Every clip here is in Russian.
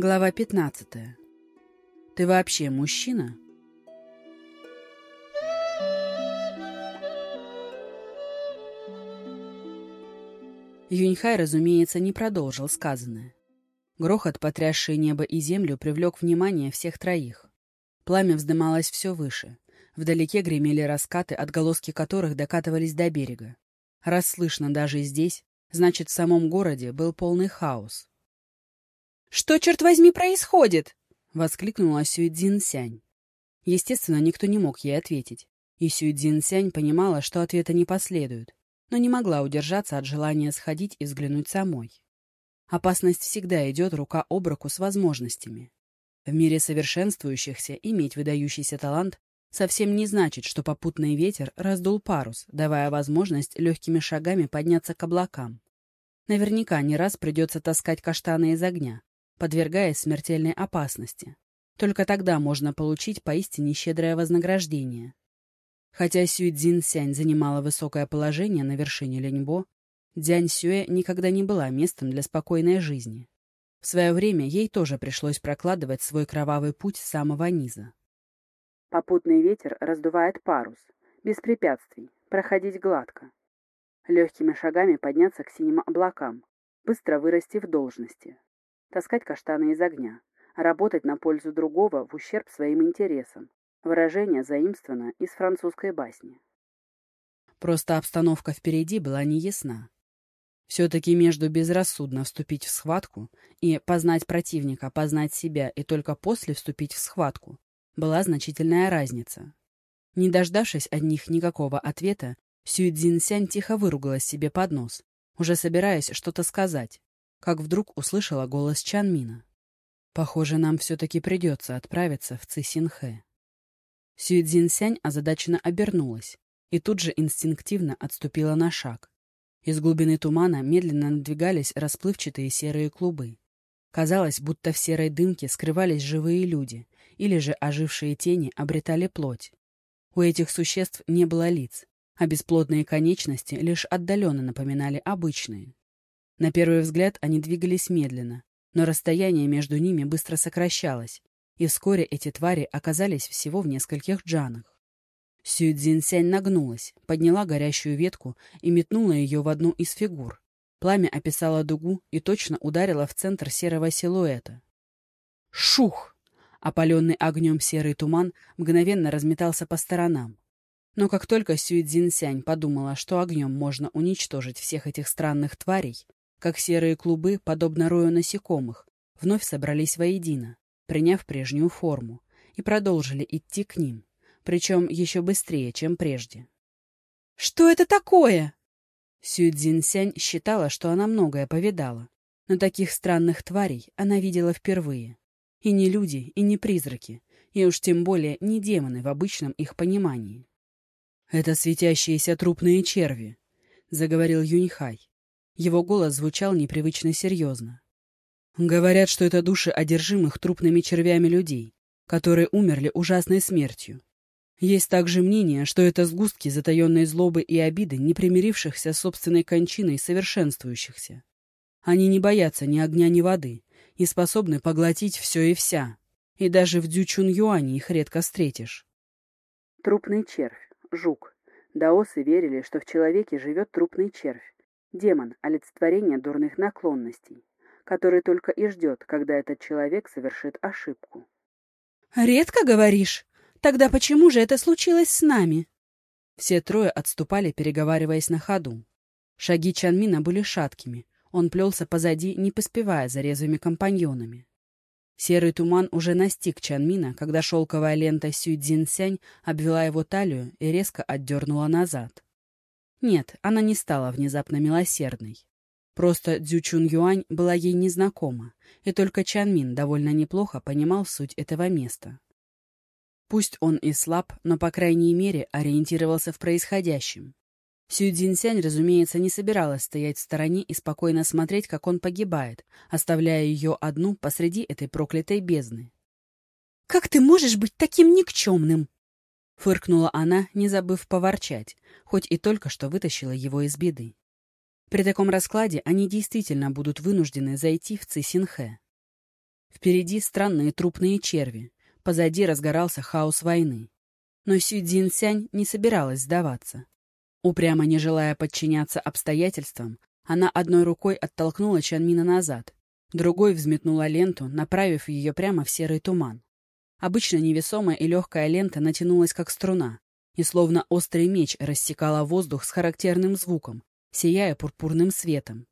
Глава 15. Ты вообще мужчина? Юньхай, разумеется, не продолжил сказанное. Грохот, потрясший небо и землю, привлек внимание всех троих. Пламя вздымалось все выше. Вдалеке гремели раскаты, отголоски которых докатывались до берега. Раз слышно даже здесь, значит, в самом городе был полный хаос. «Что, черт возьми, происходит?» — воскликнула Сюэцзин Сянь. Естественно, никто не мог ей ответить. И Сюэцзин Сянь понимала, что ответа не последует, но не могла удержаться от желания сходить и взглянуть самой. Опасность всегда идет рука об руку с возможностями. В мире совершенствующихся иметь выдающийся талант совсем не значит, что попутный ветер раздул парус, давая возможность легкими шагами подняться к облакам. Наверняка не раз придется таскать каштаны из огня, подвергаясь смертельной опасности. Только тогда можно получить поистине щедрое вознаграждение. Хотя Сюй Цзин занимала высокое положение на вершине Леньбо, Дзянь Сюэ никогда не была местом для спокойной жизни. В свое время ей тоже пришлось прокладывать свой кровавый путь с самого низа. Попутный ветер раздувает парус. Без препятствий. Проходить гладко. Легкими шагами подняться к синим облакам. Быстро вырасти в должности. Таскать каштаны из огня. Работать на пользу другого в ущерб своим интересам. Выражение заимствовано из французской басни. Просто обстановка впереди была неясна. Все-таки между безрассудно вступить в схватку и познать противника, познать себя и только после вступить в схватку была значительная разница. Не дождавшись от них никакого ответа, Сюй Цзиньсянь тихо выругалась себе под нос, уже собираясь что-то сказать, как вдруг услышала голос Чанмина. «Похоже, нам все-таки придется отправиться в Цисинхэ». Сюй Цзиньсянь озадаченно обернулась и тут же инстинктивно отступила на шаг. Из глубины тумана медленно надвигались расплывчатые серые клубы. Казалось, будто в серой дымке скрывались живые люди, или же ожившие тени обретали плоть. У этих существ не было лиц, а бесплотные конечности лишь отдаленно напоминали обычные. На первый взгляд они двигались медленно, но расстояние между ними быстро сокращалось, и вскоре эти твари оказались всего в нескольких джанах. Сюй Цзиньсянь нагнулась, подняла горящую ветку и метнула ее в одну из фигур. Пламя описало дугу и точно ударило в центр серого силуэта. Шух! Опаленный огнем серый туман мгновенно разметался по сторонам. Но как только Сюй Цзиньсянь подумала, что огнем можно уничтожить всех этих странных тварей, как серые клубы, подобно рою насекомых, вновь собрались воедино, приняв прежнюю форму, и продолжили идти к ним, причем еще быстрее, чем прежде. «Что это такое?» Сюй Цзиньсянь считала, что она многое повидала, но таких странных тварей она видела впервые. И не люди, и не призраки, и уж тем более не демоны в обычном их понимании. «Это светящиеся трупные черви», — заговорил Юньхай. Его голос звучал непривычно серьезно. «Говорят, что это души одержимых трупными червями людей, которые умерли ужасной смертью. Есть также мнение, что это сгустки затаенной злобы и обиды, не примирившихся с собственной кончиной совершенствующихся. Они не боятся ни огня, ни воды, и способны поглотить все и вся. И даже в Дючун-Юане их редко встретишь. Трупный червь, жук. Даосы верили, что в человеке живет трупный червь, демон, олицетворение дурных наклонностей, который только и ждет, когда этот человек совершит ошибку. «Редко говоришь? Тогда почему же это случилось с нами?» Все трое отступали, переговариваясь на ходу. Шаги Чанмина были шаткими, он плелся позади, не поспевая за резвыми компаньонами. Серый туман уже настиг Чанмина, когда шелковая лента Сюй Цзиньсянь обвела его талию и резко отдернула назад. Нет, она не стала внезапно милосердной. Просто Цзючун Юань была ей незнакома, и только Чанмин довольно неплохо понимал суть этого места. Пусть он и слаб, но, по крайней мере, ориентировался в происходящем. Сюй Цзиньсянь, разумеется, не собиралась стоять в стороне и спокойно смотреть, как он погибает, оставляя ее одну посреди этой проклятой бездны. «Как ты можешь быть таким никчемным?» Фыркнула она, не забыв поворчать, хоть и только что вытащила его из беды. При таком раскладе они действительно будут вынуждены зайти в Цисинхэ. Впереди странные трупные черви. Позади разгорался хаос войны. Но Сю Цзиньсянь не собиралась сдаваться. Упрямо не желая подчиняться обстоятельствам, она одной рукой оттолкнула Чанмина назад, другой взметнула ленту, направив ее прямо в серый туман. Обычно невесомая и легкая лента натянулась как струна, и словно острый меч рассекала воздух с характерным звуком, сияя пурпурным светом.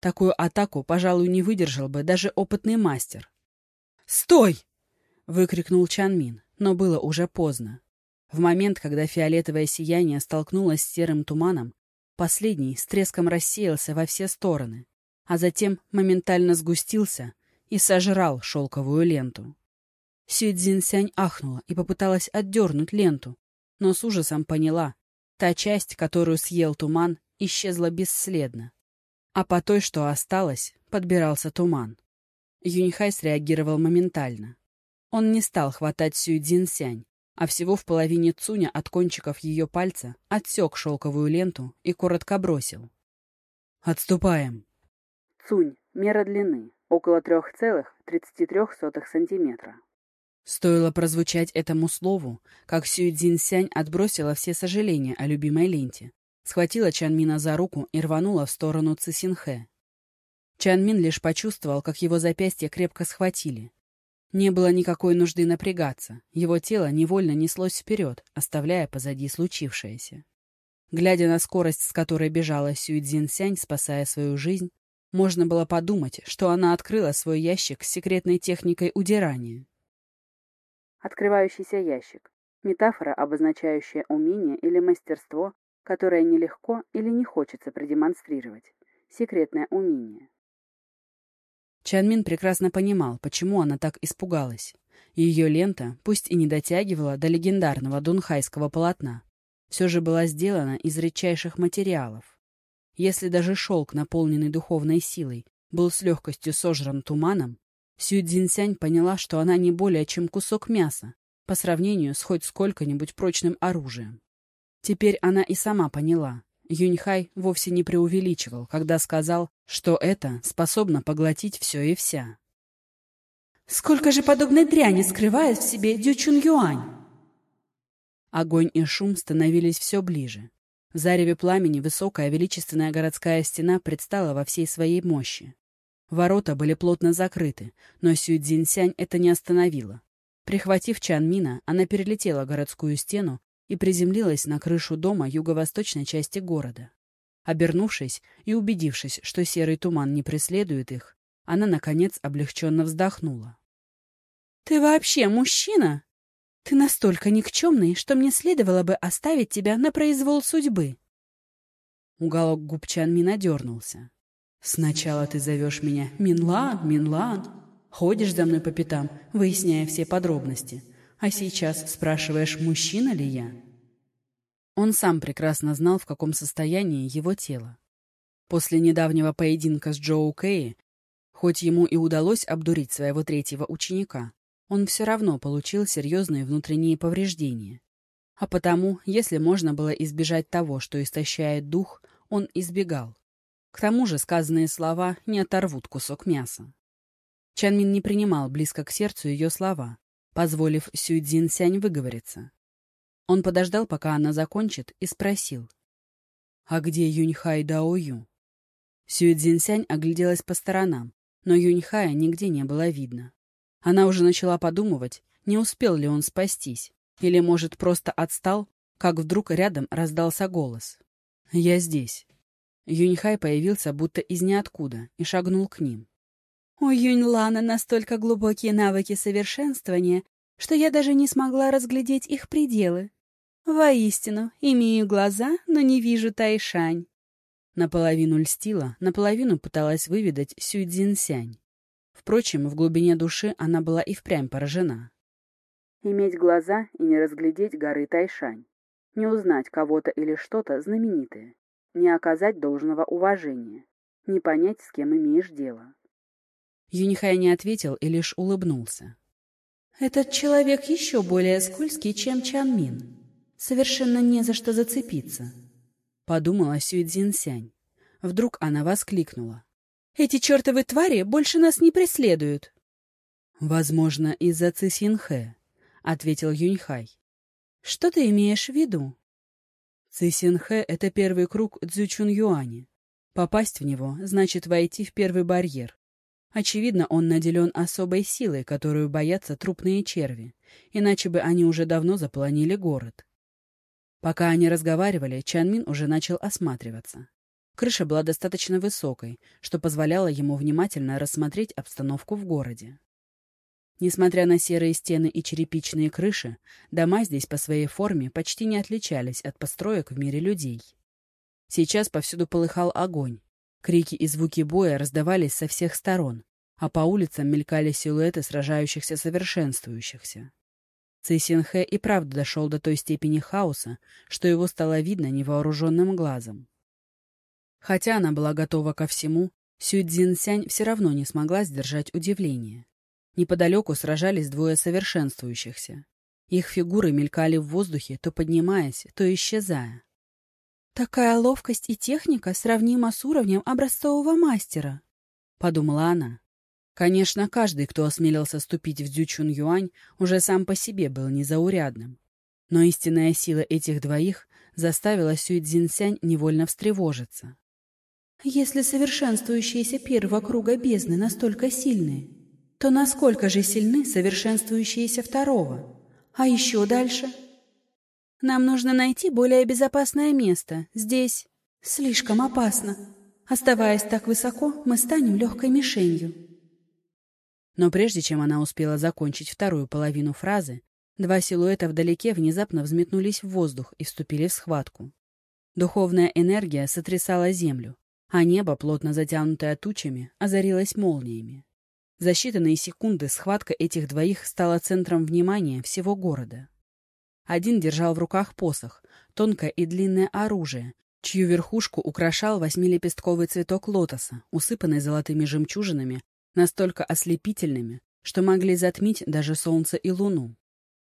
Такую атаку, пожалуй, не выдержал бы даже опытный мастер. «Стой!» — выкрикнул Чанмин, но было уже поздно. В момент, когда фиолетовое сияние столкнулось с серым туманом, последний с треском рассеялся во все стороны, а затем моментально сгустился и сожрал шелковую ленту. Сюй Цзиньсянь ахнула и попыталась отдернуть ленту, но с ужасом поняла, та часть, которую съел туман, исчезла бесследно. А по той, что осталось, подбирался туман. Юньхай среагировал моментально. Он не стал хватать Сюй Цзиньсянь, а всего в половине цуня от кончиков ее пальца отсек шелковую ленту и коротко бросил. «Отступаем!» Цунь. Мера длины. Около 3,33 сантиметра. Стоило прозвучать этому слову, как Сюй Цзиньсянь отбросила все сожаления о любимой ленте, схватила Чанмина за руку и рванула в сторону Цисинхэ. Чанмин лишь почувствовал, как его запястья крепко схватили. Не было никакой нужды напрягаться, его тело невольно неслось вперед, оставляя позади случившееся. Глядя на скорость, с которой бежала Сюй Цзиньсянь, спасая свою жизнь, можно было подумать, что она открыла свой ящик с секретной техникой удирания. Открывающийся ящик. Метафора, обозначающая умение или мастерство, которое нелегко или не хочется продемонстрировать. Секретное умение. Чанмин прекрасно понимал, почему она так испугалась. Ее лента, пусть и не дотягивала до легендарного дунхайского полотна, все же была сделана из редчайших материалов. Если даже шелк, наполненный духовной силой, был с легкостью сожран туманом, Сью Цзиньсянь поняла, что она не более чем кусок мяса по сравнению с хоть сколько-нибудь прочным оружием. Теперь она и сама поняла. Юньхай вовсе не преувеличивал, когда сказал, что это способно поглотить все и вся. «Сколько же подобной дряни скрывает в себе Дючун Юань?» Огонь и шум становились все ближе. В зареве пламени высокая величественная городская стена предстала во всей своей мощи. Ворота были плотно закрыты, но Сюй Цзиньсянь это не остановило. Прихватив Чан Мина, она перелетела городскую стену и приземлилась на крышу дома юго-восточной части города. Обернувшись и убедившись, что серый туман не преследует их, она, наконец, облегченно вздохнула. «Ты вообще мужчина? Ты настолько никчемный, что мне следовало бы оставить тебя на произвол судьбы». Уголок губ Чан Мина дернулся. Сначала ты зовешь меня Минлан, Минлан, ходишь за мной по пятам, выясняя все подробности, а сейчас спрашиваешь, мужчина ли я. Он сам прекрасно знал, в каком состоянии его тело. После недавнего поединка с Джоу Кэй, хоть ему и удалось обдурить своего третьего ученика, он все равно получил серьезные внутренние повреждения. А потому, если можно было избежать того, что истощает дух, он избегал. К тому же сказанные слова не оторвут кусок мяса. Чанмин не принимал близко к сердцу ее слова, позволив Сюйдзин Сянь выговориться. Он подождал, пока она закончит, и спросил. «А где Юньхай Дао Ю?» Сюйдзин Сянь огляделась по сторонам, но Юньхая нигде не было видно. Она уже начала подумывать, не успел ли он спастись, или, может, просто отстал, как вдруг рядом раздался голос. «Я здесь». Юньхай появился будто из ниоткуда и шагнул к ним. У Юньлана настолько глубокие навыки совершенствования, что я даже не смогла разглядеть их пределы. Воистину, имею глаза, но не вижу Тайшань. Наполовину льстила, наполовину пыталась выведать Сюй Цзиньсянь. Впрочем, в глубине души она была и впрямь поражена. Иметь глаза и не разглядеть горы Тайшань. Не узнать кого-то или что-то знаменитое не оказать должного уважения, не понять, с кем имеешь дело. Юнихай не ответил и лишь улыбнулся. «Этот человек еще более скользкий, чем Чан Мин. Совершенно не за что зацепиться», — подумала Сюэцзин Сянь. Вдруг она воскликнула. «Эти чертовы твари больше нас не преследуют!» «Возможно, из-за Цисинхэ», — ответил Юньхай. «Что ты имеешь в виду?» Цисинхэ — это первый круг Цзючун Юани. Попасть в него значит войти в первый барьер. Очевидно, он наделен особой силой, которую боятся трупные черви, иначе бы они уже давно заполонили город. Пока они разговаривали, Чанмин уже начал осматриваться. Крыша была достаточно высокой, что позволяло ему внимательно рассмотреть обстановку в городе. Несмотря на серые стены и черепичные крыши, дома здесь по своей форме почти не отличались от построек в мире людей. Сейчас повсюду полыхал огонь. Крики и звуки боя раздавались со всех сторон, а по улицам мелькали силуэты сражающихся совершенствующихся. Цейсинхэ и правда дошел до той степени хаоса, что его стало видно невооруженным глазом. Хотя она была готова ко всему, Сюй Цзинсянь все равно не смогла сдержать удивление. Неподалеку сражались двое совершенствующихся. Их фигуры мелькали в воздухе, то поднимаясь, то исчезая. «Такая ловкость и техника сравнима с уровнем образцового мастера», — подумала она. Конечно, каждый, кто осмелился ступить в Дзючун-Юань, уже сам по себе был незаурядным. Но истинная сила этих двоих заставила Сюй Цзинсянь невольно встревожиться. «Если совершенствующиеся первого круга бездны настолько сильные, то насколько же сильны совершенствующиеся второго? А еще дальше?» Нам нужно найти более безопасное место. Здесь слишком опасно. Оставаясь так высоко, мы станем легкой мишенью. Но прежде чем она успела закончить вторую половину фразы, два силуэта вдалеке внезапно взметнулись в воздух и вступили в схватку. Духовная энергия сотрясала землю, а небо, плотно затянутое тучами, озарилось молниями. За считанные секунды схватка этих двоих стала центром внимания всего города. Один держал в руках посох, тонкое и длинное оружие, чью верхушку украшал восьмилепестковый цветок лотоса, усыпанный золотыми жемчужинами, настолько ослепительными, что могли затмить даже солнце и луну.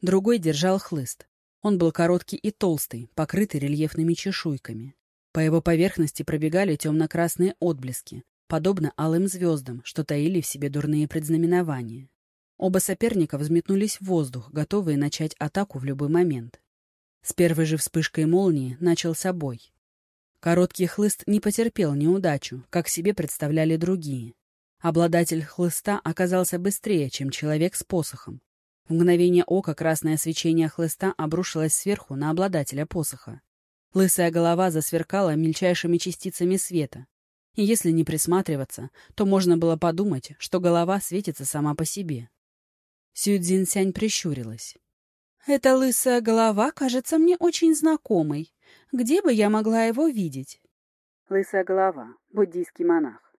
Другой держал хлыст. Он был короткий и толстый, покрытый рельефными чешуйками. По его поверхности пробегали темно-красные отблески, подобно алым звездам, что таили в себе дурные предзнаменования. Оба соперника взметнулись в воздух, готовые начать атаку в любой момент. С первой же вспышкой молнии начался бой. Короткий хлыст не потерпел неудачу, как себе представляли другие. Обладатель хлыста оказался быстрее, чем человек с посохом. В мгновение ока красное свечение хлыста обрушилось сверху на обладателя посоха. Лысая голова засверкала мельчайшими частицами света. И если не присматриваться, то можно было подумать, что голова светится сама по себе. Сюдзинсянь прищурилась. «Эта лысая голова кажется мне очень знакомой. Где бы я могла его видеть?» Лысая голова. Буддийский монах.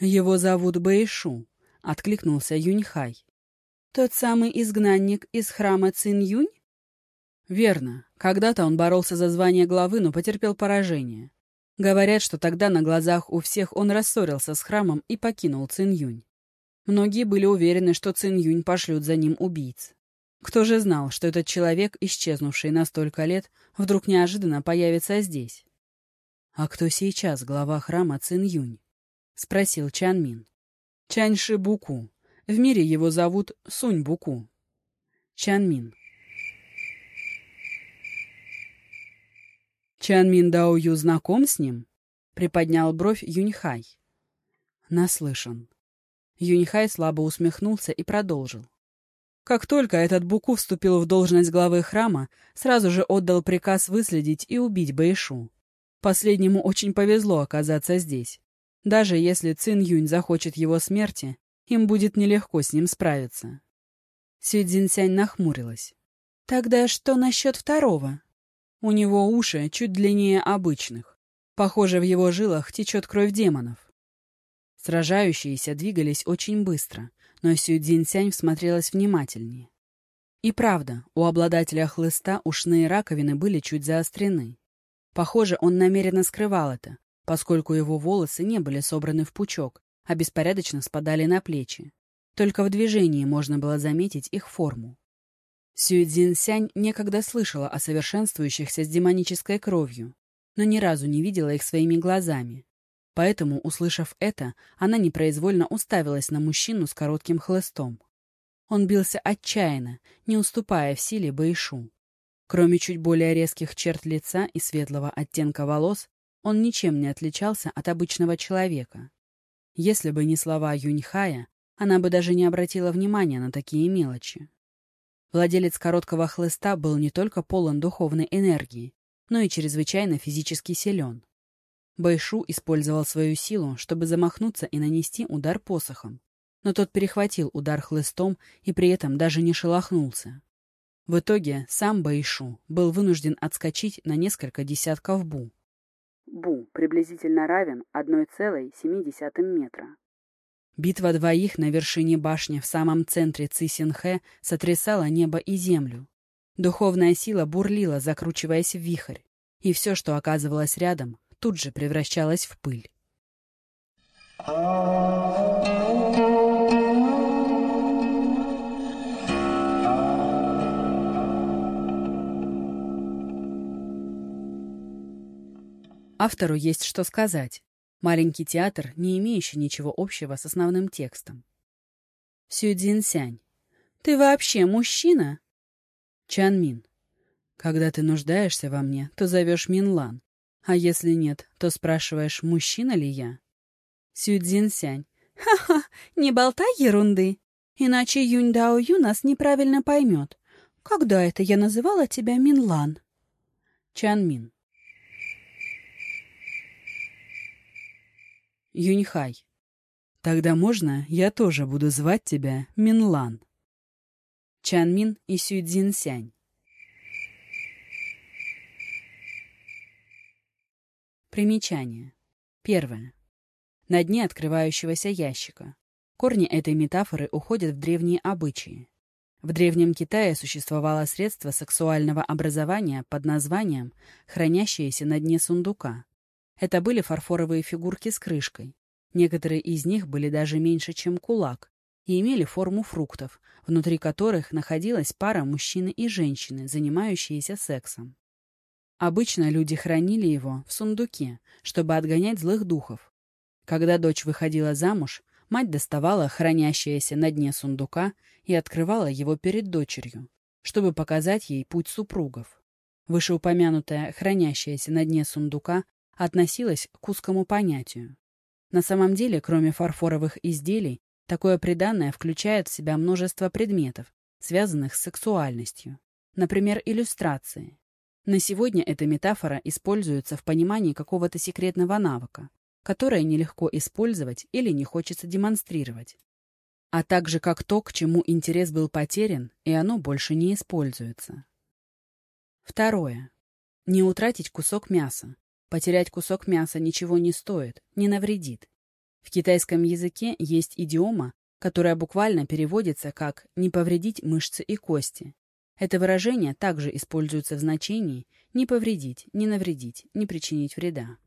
«Его зовут Бэйшу», — откликнулся Юньхай. «Тот самый изгнанник из храма Цинь-Юнь?» «Верно. Когда-то он боролся за звание главы, но потерпел поражение. Говорят, что тогда на глазах у всех он рассорился с храмом и покинул Цинь-Юнь. Многие были уверены, что Цин Юнь пошлют за ним убийц. Кто же знал, что этот человек, исчезнувший на столько лет, вдруг неожиданно появится здесь? «А кто сейчас глава храма Цин Юнь?» — спросил Чан Мин. «Чань Ши Буку. В мире его зовут Сунь Буку». Чан Мин. «Чан Мин Дао Ю знаком с ним?» — приподнял бровь Юньхай. «Наслышан», Юньхай слабо усмехнулся и продолжил. Как только этот Буку вступил в должность главы храма, сразу же отдал приказ выследить и убить Бэйшу. Последнему очень повезло оказаться здесь. Даже если Цин Юнь захочет его смерти, им будет нелегко с ним справиться. Сю Цзиньсянь нахмурилась. «Тогда что насчет второго?» У него уши чуть длиннее обычных. Похоже, в его жилах течет кровь демонов. Сражающиеся двигались очень быстро, но Сюдзин Сянь всмотрелась внимательнее. И правда, у обладателя хлыста ушные раковины были чуть заострены. Похоже, он намеренно скрывал это, поскольку его волосы не были собраны в пучок, а беспорядочно спадали на плечи. Только в движении можно было заметить их форму. Сюэцзин Сянь некогда слышала о совершенствующихся с демонической кровью, но ни разу не видела их своими глазами. Поэтому, услышав это, она непроизвольно уставилась на мужчину с коротким хлыстом. Он бился отчаянно, не уступая в силе Бэйшу. Кроме чуть более резких черт лица и светлого оттенка волос, он ничем не отличался от обычного человека. Если бы не слова Юньхая, она бы даже не обратила внимания на такие мелочи. Владелец короткого хлыста был не только полон духовной энергии, но и чрезвычайно физически силен. Байшу использовал свою силу, чтобы замахнуться и нанести удар посохом, но тот перехватил удар хлыстом и при этом даже не шелохнулся. В итоге сам Баишу был вынужден отскочить на несколько десятков бу. Бу приблизительно равен 1,7 метра. Битва двоих на вершине башни в самом центре Цисинхэ сотрясала небо и землю. Духовная сила бурлила, закручиваясь в вихрь, и все, что оказывалось рядом, тут же превращалось в пыль. Автору есть что сказать. Маленький театр, не имеющий ничего общего с основным текстом. Сюдзинсянь. Ты вообще мужчина? Чанмин. Когда ты нуждаешься во мне, то зовешь Минлан. А если нет, то спрашиваешь, мужчина ли я? Сюдзинсянь. Ха-ха, не болтай ерунды. Иначе Юнь Дао Ю нас неправильно поймет. Когда это я называла тебя Минлан? Чанмин. Юньхай. Тогда можно я тоже буду звать тебя Минлан. Чанмин и Сюйцзинсянь. Примечание. Первое. На дне открывающегося ящика. Корни этой метафоры уходят в древние обычаи. В Древнем Китае существовало средство сексуального образования под названием «хранящееся на дне сундука», это были фарфоровые фигурки с крышкой. Некоторые из них были даже меньше, чем кулак, и имели форму фруктов, внутри которых находилась пара мужчины и женщины, занимающиеся сексом. Обычно люди хранили его в сундуке, чтобы отгонять злых духов. Когда дочь выходила замуж, мать доставала хранящееся на дне сундука и открывала его перед дочерью, чтобы показать ей путь супругов. Вышеупомянутая хранящаяся на дне сундука относилась к узкому понятию. На самом деле, кроме фарфоровых изделий, такое приданное включает в себя множество предметов, связанных с сексуальностью. Например, иллюстрации. На сегодня эта метафора используется в понимании какого-то секретного навыка, которое нелегко использовать или не хочется демонстрировать. А также как то, к чему интерес был потерян, и оно больше не используется. Второе. Не утратить кусок мяса, Потерять кусок мяса ничего не стоит, не навредит. В китайском языке есть идиома, которая буквально переводится как «не повредить мышцы и кости». Это выражение также используется в значении «не повредить, не навредить, не причинить вреда».